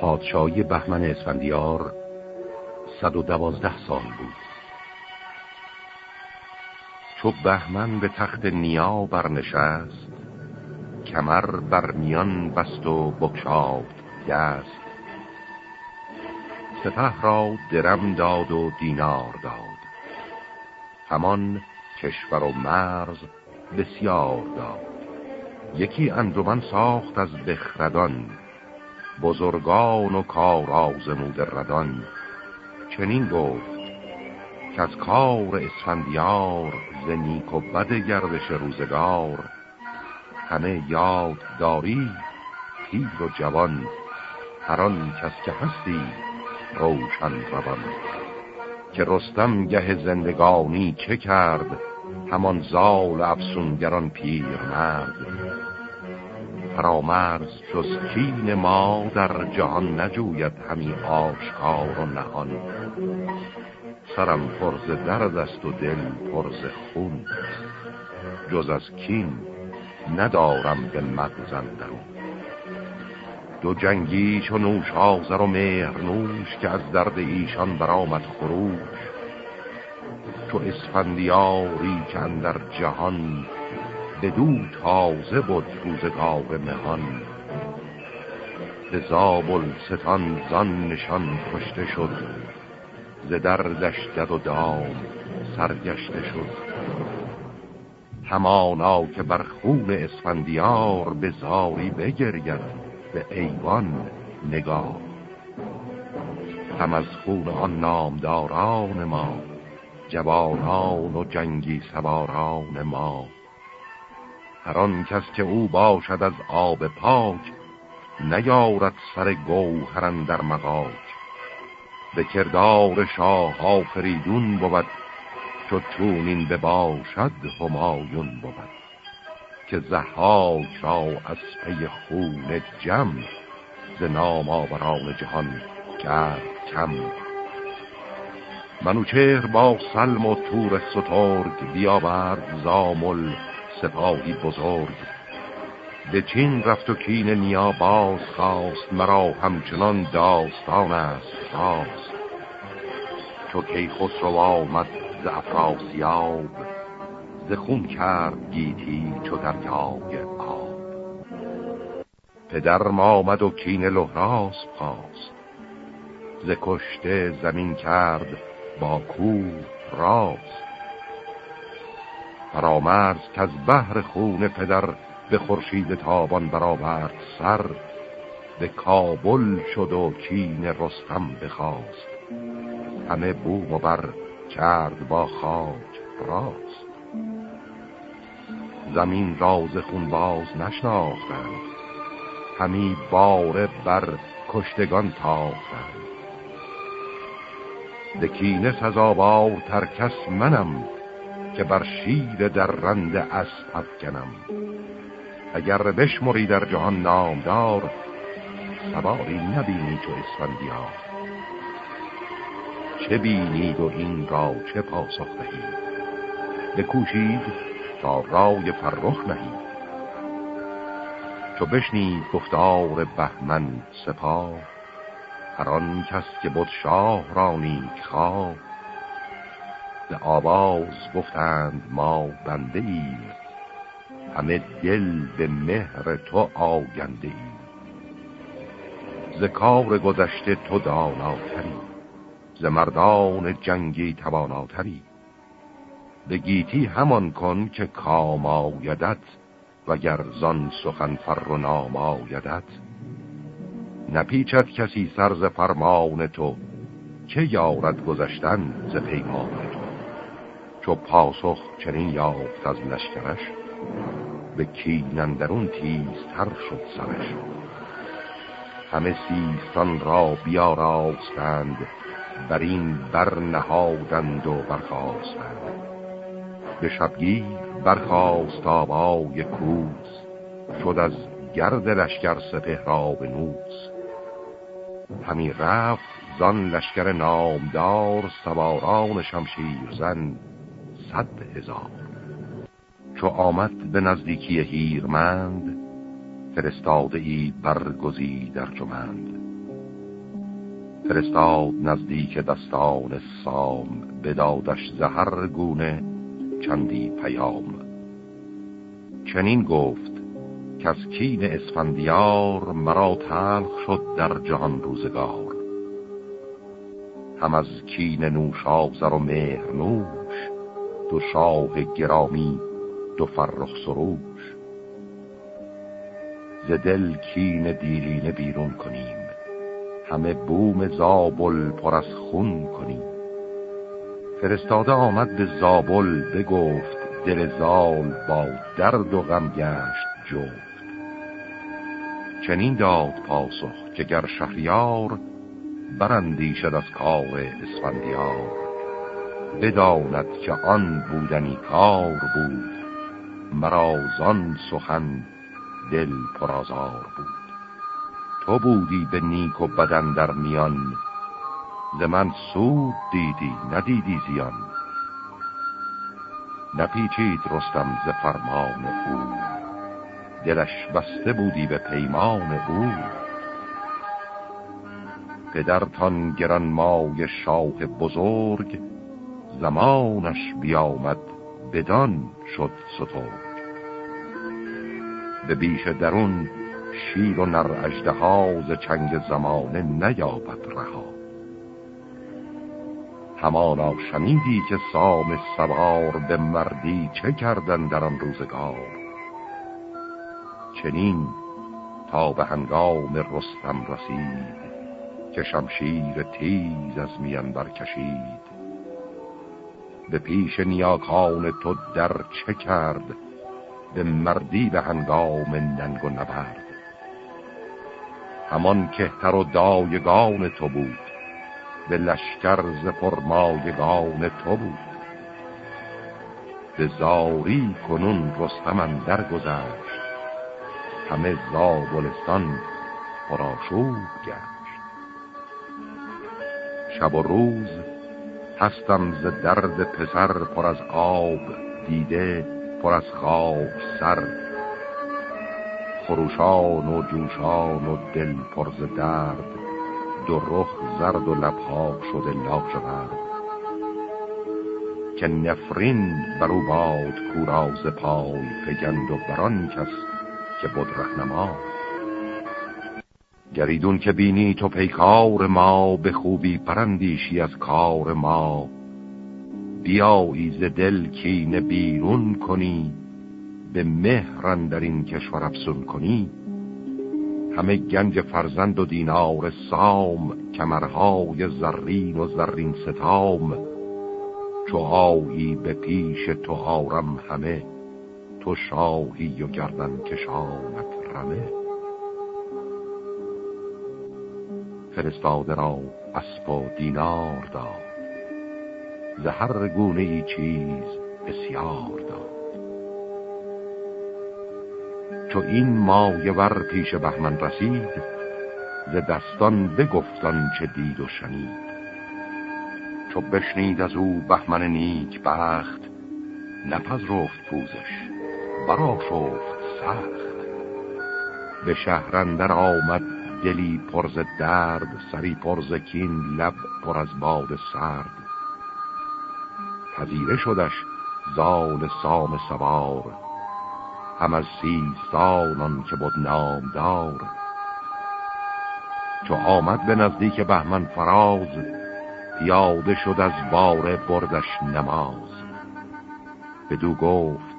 پادشاهی بهمن اسفندیار صد و دوازده سال بود. چو بهمن به تخت نیا برنشست کمر بر میان بست و بکشاد دست سپه را درم داد و دینار داد. همان کشور و مرز بسیار داد. یکی انجمن ساخت از بخردان. بزرگان و کار آزمود ردان چنین گفت که از کار اسفندیار ز نیک و بد گردش روزگار. همه یاد داری پیر و جوان هران کس که هستی روشن روان. که رستم گه زندگانی چه کرد همان زال افسونگران پیر مرد فرامرز جز کین ما در جهان نجوید همی آشکار و نهان. سرم پرز درد است و دل پرز خون. جز از کین ندارم به مغزم دو جنگی چو نوش آزر و مهرنوش که از درد ایشان برآمد خروش. چو اسفندیاری که در جهان دو تازه بود روزگار مهان. به زابل ستان زان نشان کشته شد ز دردش دد و دام سرگشته شد. همانا که بر خون اسفندیار به زاری بگرید به ایوان نگاه. هم از خون آن نامداران ما جوانان و جنگی سواران ما. هر آن کس که او باشد از آب پاک نیارد سر گوهرن در مقاک به کردار شاه آفریدون بود چو چونین بباشد همایون بود. که زحاک را از پی خون جم ز نام آوران جهان کرد کم. منوچهر با سلم و تور سترگ بیاورد زامل سپاهی بزرگ. به چین رفت و کین نیا باز خواست مرا همچنان داستان است خواست. چو کی خسرو آمد ز افراسیاب ز خون کرد گیتی چو دریای آب. پدرم آمد و کین لحراس خواست. ز کشته زمین کرد با کوه راست. فرامرز که از بحر خون پدر به خورشید تابان برآورد سر به کابل شد و کین رستم بخواست. همه بوم و بر کرد با خاک راست. زمین راز خون باز نشناختند همی باره بر کشتگان تاختند. دکینه سزاوار ترکس منم که بر شیر در رند اسب افکنم. اگر بشمری در جهان نامدار سواری نبینی چو اسفندیار. چه بینید و این را چه پاسخ دهید؟ بکوشید تا رای فرخ نهید. چو بشنید گفتار بهمن سپاه هر آن کس که بود شاه را نیک خواه آواز گفتند ما بنده ایم همه دل به مهر تو آگنده ایم ز کار گذشته تو داناتری ز مردان جنگی تواناتری. به گیتی همان کن که کام آیدت و گرزان سخن فر و نام آیدت. نپیچد کسی سرز فرمان تو که یارد گذشتن ز پیمان؟ تو پاسخ چنین یافت از لشکرش به کینندرون تیزتر شد سرش. همه سیستان را بیاراستند بر این برنهادند و برخواستند به شبگیر برخواست آبای کوز شد از گرد لشکر سپه را به نوز همی رفت زان لشکر نامدار سواران شمشیر زن صد هزار. چو آمد به نزدیکی هیرمند فرستاده ای برگزی در جمند. فرستاد نزدیک دستان سام بدادش زهر گونه چندی پیام. چنین گفت که از کین اسفندیار مرا تلخ شد در جهان روزگار. هم از کین نوشابزر و مهر نوش دو شاه گرامی دو فرخ سروش. ز دل کین دیرینه بیرون کنیم همه بوم زابل پر از خون کنیم. فرستاده آمد به زابل بگفت دل زال با درد و غم گشت جفت. چنین داد پاسخ که گر شهریار شد از کار اسفندیار. بداند که آن بودنی کار بود مرا زان سخن دل پرازار بود. تو بودی به نیک و بدن در میان ز من سود دیدی ندیدی زیان. نپیچید رستم ز فرمان او دلش بسته بودی به پیمان او. پدرتان گران مای شاه بزرگ زمانش بیامد بدان شد سترگ به بیش درون شیر و نر اجده ز چنگ زمانه نیابد رها. همانا شنیدی که سام سوار به مردی چه کردن در آن روزگار؟ چنین تا به هنگام رستم رسید که شمشیر تیز از میان برکشید به پیش نیاکان تو در چه کرد؟ به مردی به هنگام ننگ و نبرد. همان کهتر و دایگان تو بود به لشکر ز پرمایگان تو بود. به زاری کنون رستم در گذشت همه زابلستان پراشوب گشت. شب و روز هستم ز درد پسر پر از آب دیده پر از خواب سر. خروشان و جوشان و دل پر ز درد دو رخ زرد و لبها شده لاجورد که نفرین برو باد کوراز پای فگند و بران کس که بود رهنما. گریدون که بینی تو پیکار ما به خوبی پرندیشی از کار ما. بیایی ز دل کین بیرون کنی به مهرن در این کشور افسون کنی. همه گنج فرزند و دینار سام کمرهای زرین و زرین ستام. چو به پیش تو آرم همه تو شاهی و گردن کشانت رمه. فرستاده را اسب و دینار داد. زهر گونه ای چیز بسیار داد. چو این مایه ور پیش بهمن رسید ز دستان بگفتان چه دید و شنید. چو بشنید از او بهمن نیک بخت نپذرفت پوزش برا شفت سخت. به شهرندر آمد دلی پرز درد سری پرز کین لب پر از باد سرد. پذیره شدش زال سام سوار هم از سیستانان که بود نامدار. چو آمد به نزدیک بهمن فراز پیاده شد از باره بردش نماز. بدو گفت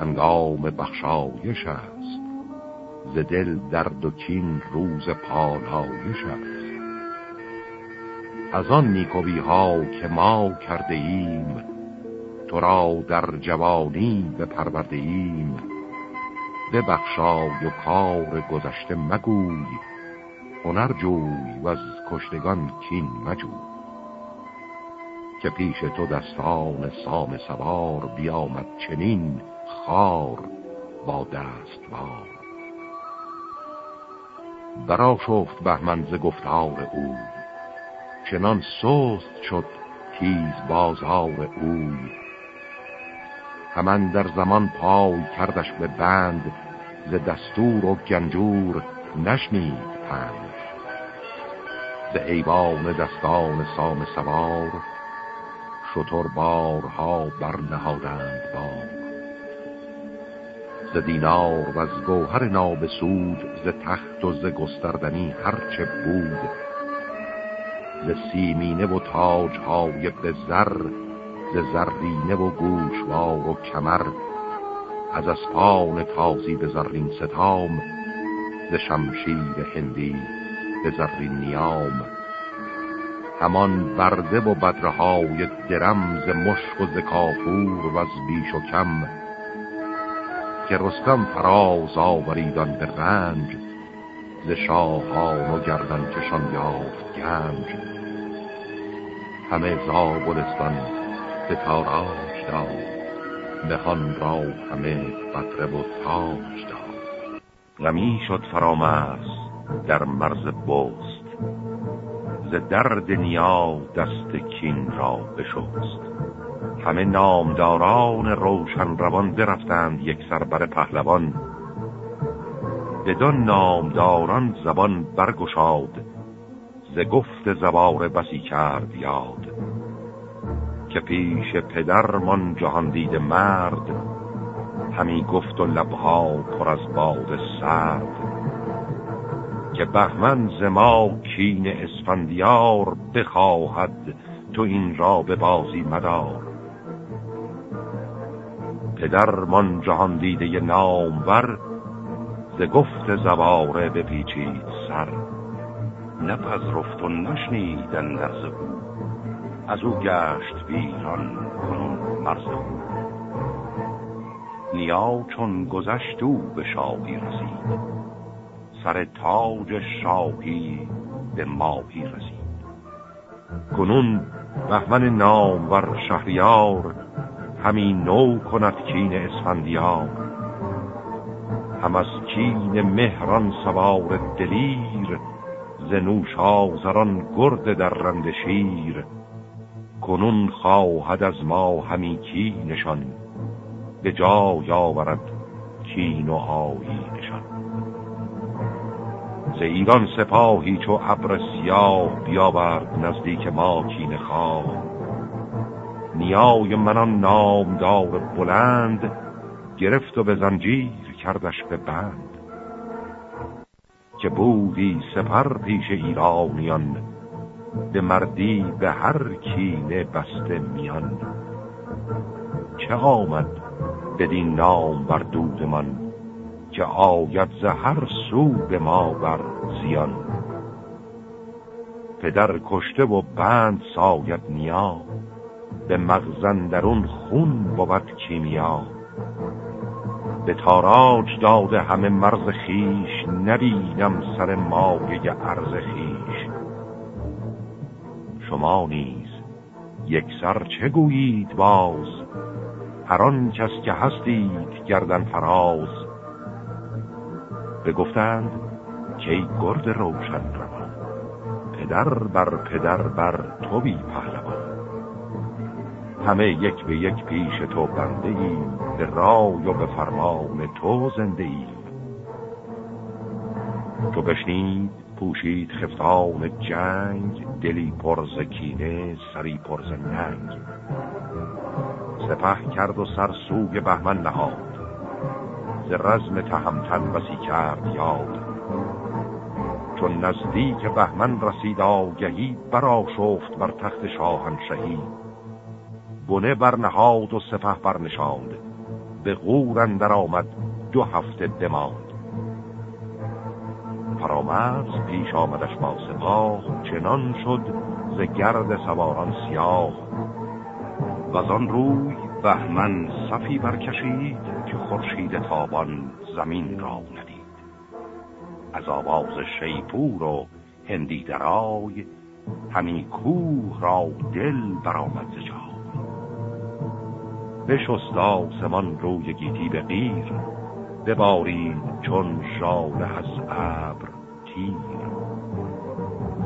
هنگام بخشایش است ز دل درد و کین روز پالایش است. از آن نیکوی ها که ما کرده ایم تو را در جوانی به پرورده ایم به بخشای و کار گذشته مگوی هنر جوی و از کشتگان کین مجوی. که پیش تو دستان سام سوار بیامد چنین خار با برا شفت بهمن ز گفتار او. چنان سست شد تیز بازار اوی همان در زمان پای کردش به بند ز دستور و گنجور نشنید پند. ز ایوان دستان سام سوار شطور بارها برنهادند بار. ز دینار و از گوهر نابسود ز تخت و ز گستردنی هرچه بود. ز سیمینه و تاج های به زر ز زرینه و گوشوار و کمر از اسپان تازی به زرین ستام ز شمشیر هندی به زرین نیام. همان برده و بدرهای درم ز مشک و ز کافور و از بیش و کم که رستم فراز آوریدان به رنج ز شاهان و گردن کشان یافت گنج. همه زابلستان به تاراج داد نهان را همه بطره و تاج داد. غمی شد فرامرز در مرز بست ز درد نیا دست کین را بشست. همه نامداران روشن روان برفتند یک سر بر پهلوان. بدان نامداران زبان برگشاد ز گفت زبار بسی کرد یاد. که پیش پدرمان جهان دید مرد همی گفت و لبها پر از باد سرد. که بهمن زما کین اسفندیار بخواهد تو این را به بازی مدار. پدرمان جهان دیده نامور ز گفت زواره بپیچید سر. نپذرفت و نشنیدن از او از او گشت ویران کنون مرز نیا چون گذشت او به شاهی رسید سر تاج شاهی به ماهی رسید. کنون بهمن نامور شهریار همین نو کند کین اسفندیار. هم از کین مهران سوار دلیر ز نوشازران گرد در رند شیر. کنون خواهد از ما همی کینشان به جای آورد کین و آیینشان ز ایران سپاهی چو ابر سیاه بیاورد نزدیک ما کین خواه نیای منان نامدار بلند گرفت و به زنجیر کردش به بند. که بودی سپر پیش ایرانیان به مردی به هر کینه بسته میان. چه آمد بدین نام بر دود من که آید ز هر سو به ما بر زیان. پدر کشته و بند ساید نیا به مغزندرون خون بود کیمیا. به تاراج داده همه مرز خیش نبینم سر مایه عرض خیش. شما نیز یک سر چه گویید باز؟ هر کس که هستید گردن فراز. بگفتند که گرد روشن روان؟ پدر بر پدر بر تو بی پهلوان. همه یک به یک پیش تو بنده ایم به رای و به فرمان تو زنده ایم تو بشنید پوشید خفتان جنگ دلی پرز کینه سری پرز ننگ. سپه کرد و سر سوگ بهمن نهاد. ز رزم تهمتن بسی کرد یاد. چون نزدیک بهمن رسید آگهی برا شفت بر تخت شاهنشهی. بنه برنهاد و سپه برنشاند به غور اندر آمد دو هفته دماند فرامرز پیش آمدش با سپاه چنان شد ز گرد سواران سیاه. و آن روی بهمن صفی برکشید که خورشید تابان زمین را ندید. از آواز شیپور و هندی درای همی کوه را دل برآمد ز بشست آسمان روی گیتی به غیر ببارید چون شاله از ابر تیر.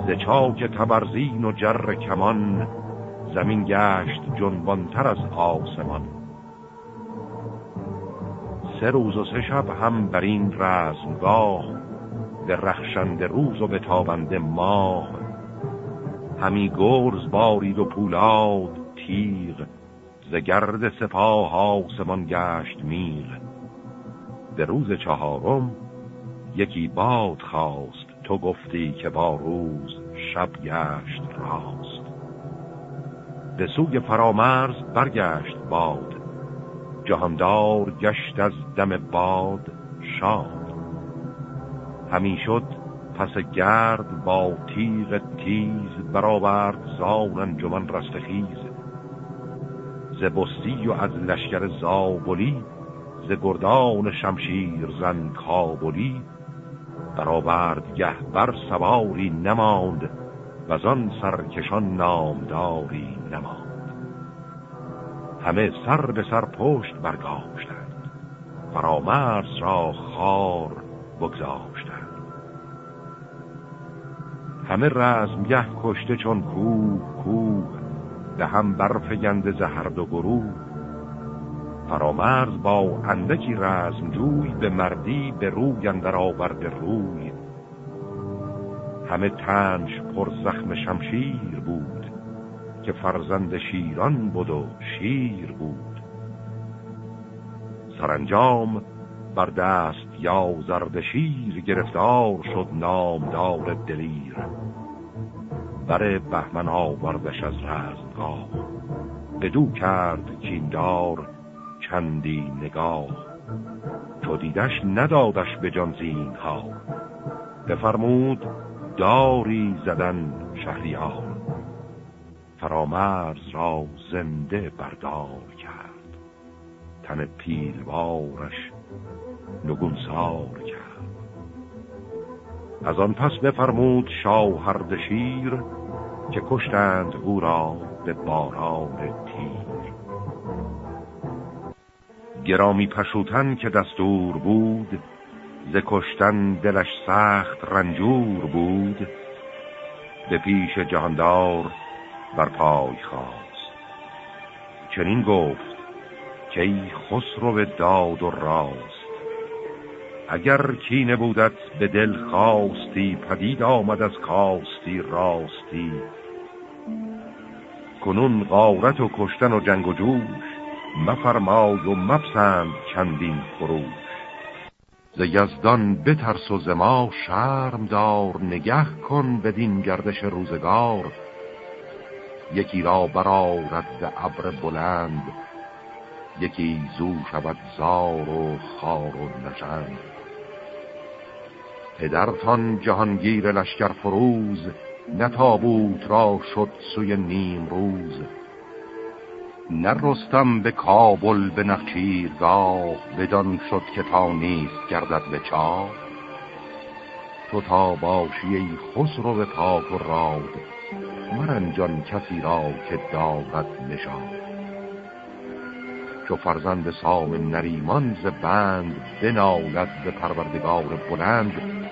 ز چاک تبرزین و جر کمان زمین گشت جنبانتر از آسمان. سه روز و سه شب هم بر این رزمگاه به رخشند روز و به تابنده ماه. همی گرز بارید و پولاد تیغ ز گرد سپاه آسمان گشت میغ به روز چهارم یکی باد خواست تو گفتی که با روز شب گشت راست. به سوی فرامرز برگشت باد جهاندار گشت از دم باد شاد. همی شد پس گرد با تیغ تیز برآورد زان انجمن رستخیز. ز بستی و از لشکر زابلی ز گردان شمشیر زن کابلی. برآورد گه بر سواری نماند و آن سرکشان نامداری نماند. همه سر به سر پشت برگاشتند. فرامرز را خار بگذاشتند. همه رزمگه کشته چون کوه کوه به هم برفگنده زهرد و گروه. فرامرز با اندکی رزمجوی به مردی به روی اندر آورده روی. همه تنش پر زخم شمشیر بود که فرزند شیران بود و شیر بود. سرانجام بر دست یا زرد شیر گرفتار شد نامدار دلیر. بر بهمن آوردش از رزمگاه. بدو کرد کیندار چندی نگاه. تو دیدش ندادش به جان ها بفرمود داری زدن شهریار. فرامرز را زنده بردار کرد. تن پیلوارش نگونسار کرد. از آن پس بفرمود شاهرد شیر که کشتند او را به باران تیر. گرامی پشوتن که دستور بود ز کشتن دلش سخت رنجور بود به پیش جهاندار بر پای خواست چنین گفت که ای خسرو داد و راست. اگر کینه بودت به دل خواستی پدید آمد از کاستی راستی. کنون غارت و کشتن و جنگ و جوش مفرمای و مپسند چندین فروش ز یزدان بترس و زما شرم دار نگه کن بدین گردش روزگار. یکی را برارد ز ابر بلند یکی زو شود زار و خار و نشند. پدرتان جهانگیر لشکر فروز نتابوت را شد سوی نیم روز. نرستم به کابل به نخچیرگاه بدان شد که تا نیست گردد به چاه. تو تا باشی ای خسرو به پاک و راد مرنجان کسی را که داغت نشاد چو فرزند سام نریمان ز بند بنالد به پروردگار بلند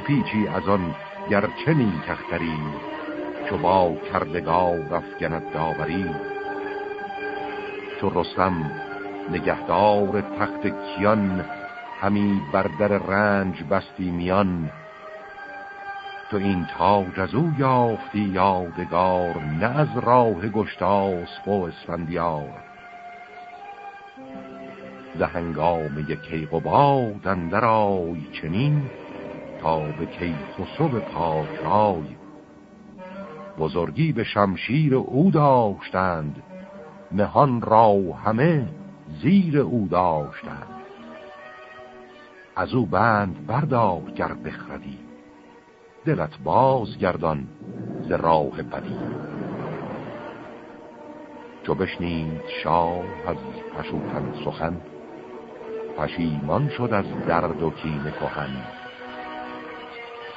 پیچی از آن گرچه نیکختری چو با کردگار افگند داوری. چو رستم نگهدار تخت کیان همی بر در رنج بستی میان. تو این تاج از او یافتی یادگار نه از راه گشتاس و اسفندیار. به هنگام یک باد اندر آی چنین تا به کیخسرو به پاکرای بزرگی به شمشیر او داشتند مهان را همه زیر او داشتند. از او بند بردار گر بخردی دلت باز گردان ز راه بدی. چو بشنید شاه از پشوتن سخن پشیمان شد از درد و کین کهن.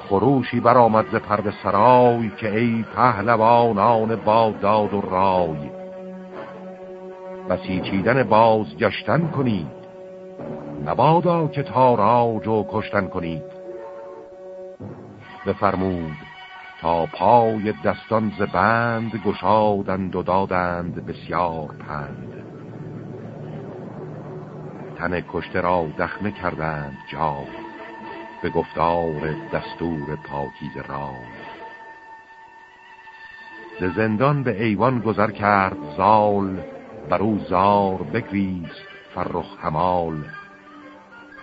خروشی برآمد ز پرد سرای که ای پهلوانان با داد و رای. بسیچیدن باز گشتن کنید. نبادا که تاراج و کشتن کنید. بفرمود تا پای دستان ز بند گشادند و دادند بسیار پند. تن کشته را دخمه کردند جا به گفتار دستور پاکیز را ز زندان به ایوان گذر کرد زال بر او زار بگریست فرخ همال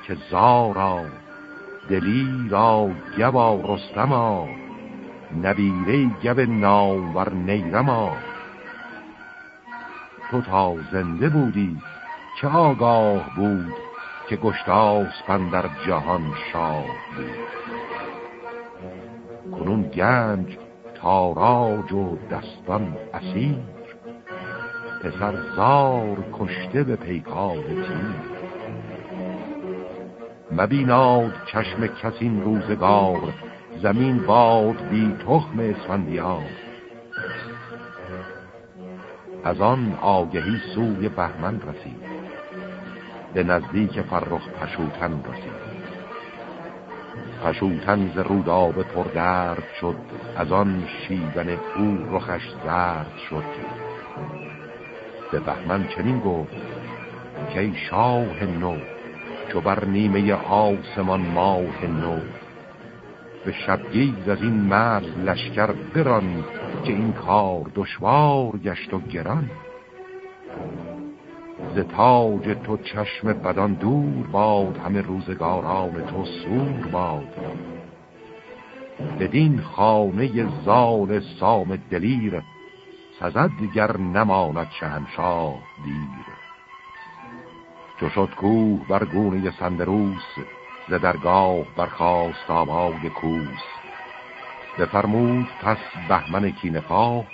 که زارا دلی را گوا رستما نبیره گب نامور نیرما تو تا زنده بودی چه آگاه بود که گشتاس در جهان شاه بود. کنون گنج تاراج و دستان اسیر. پسر زار کشته به پیکار تیر. مبیناد چشم کسین روزگار زمین باد بی تخم اسفندیار. از آن آگهی سوی بهمن رسید. به نزدیک فرخ پشوتن رسید. پشوتن ز روداب پردرد شد از آن شیون او رخش زرد شد. به بهمن چنین گفت که شاه نو چو بر نیمه آسمان ماه نو به شبگیز از این مرز لشکر بران که این کار دشوار گشت و گران. ز تاج تو چشم بدان دور باد همه روزگاران تو سور باد. بدین خانه زال سام دلیر سزد گر نماند شهنشاه دیر. چو شد کوه بر گونه سندروس ز درگاه برخواست آبای کوس. بفرمود پس بهمن کینفاه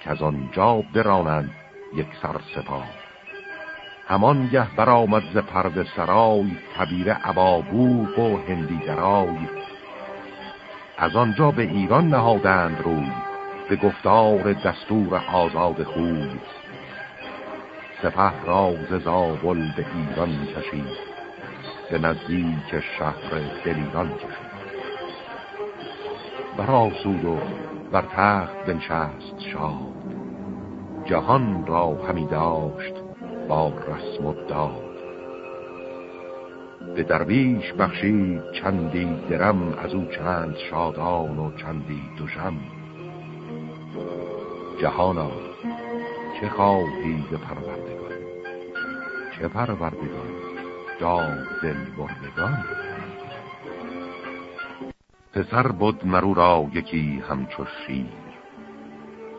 که از آنجا برانند یک سر سپاه. همان گه برآمد ز پرد سرای تبیر عبابوق و هندی درای. از آنجا به ایران نهادند روی به گفتار دستور آزاد خوی. سپه را ز زابل به ایران کشید به نزدیک شهر دلیران کشید. براسود و بر تخت بنشست شاد جهان را همی داشت با رسم و داد. به درویش بخشید چندی درم از او چند شادان و چندی دوشم. جهانا چه خواهی به پروردگان چه پروردگان داد دل بردگان پسر بود مرو را یکی همچو شیر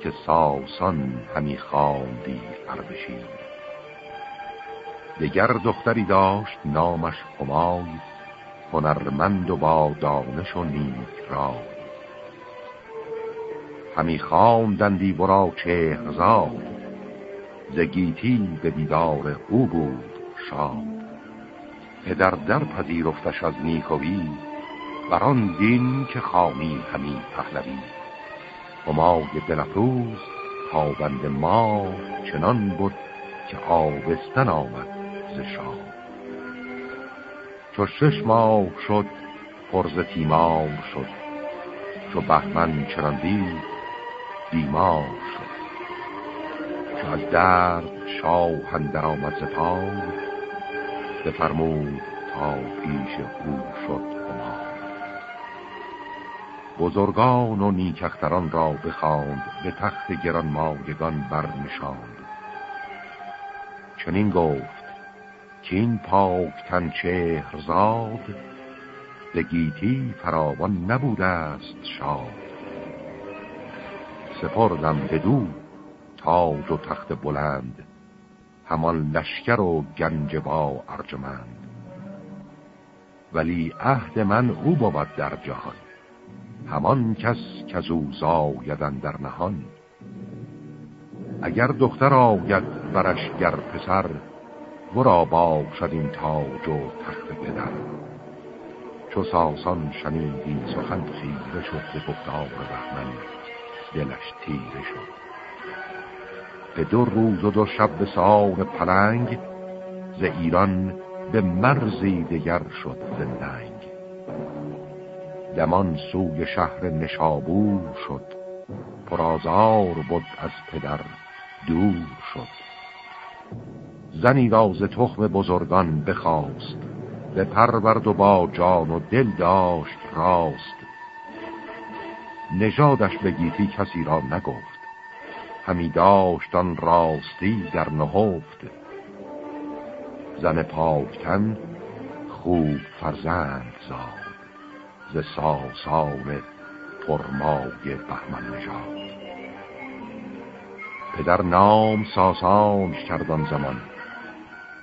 که ساسان همی خواندی بشیر دگر دختری داشت نامش همای هنرمند و با دانش و نیک را همی خواندندی برا چهرزاد زگیتی به دیدار او بود شاد. پدر در پذیرفتش از نیکوی بر آن دین که خانی همی پهلوی. همای دلفروز تابند ما چنان بود که آبستن آمد ز شاه چو شش ماه شد پرز تیمار شد. چو بهمن چنان دید بیمار شد. چو از درد شاه اندر آمد ز پای بفرمود تا پیش او شد بزرگان و نیکختران را بخواند به تخت گران مایگان برنشاند. چنین گفت که این پاک تن چهرزاد به گیتی فراوان نبوده است شاد. سپردم بدو تاج و تخت بلند همان لشکر و گنج با ارجمند. ولی عهد من او بود در جهان همان کس که او زایدن در نهان. اگر دختر آید برش گر پسر ورا باشد این تاج و تخت پدر. چو ساسان شنید این سخن خیره شد به گفتار بهمن دلش تیره شد. به دو روز و دو شب به سان پلنگ ز ایران به مرزی دگر شد زندنگ دمان سوی شهر نشابور شد پرازار بود از پدر دور شد. زنی را ز تخم بزرگان بخواست. به پرورد و با جان و دل داشت راست. نژادش به گیتی کسی را نگفت. همی داشتان راستی در نهفت. زن پاکتن خوب فرزند زاد. ز ساسان پرمای بهمن نژاد. پدر نام ساسانش کردان زمان.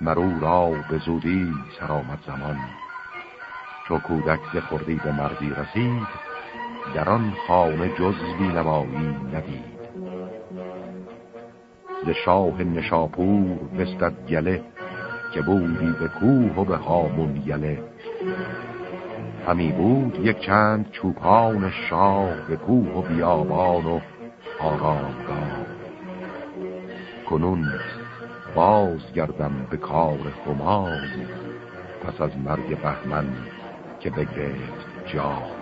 مرو را به زودی زمان. چو کودک ز خردی به مردی رسید در آن خانه جز بینوایی ندید. ز شاه نشاپور بستد گله که بودی به کوه و به هامون یله. همی بود یک چند چوپان شاه به کوه و بیابان و آرامگاه. کنون باز گردم به کار خمار پس از مرگ بهمن که بگرفت جا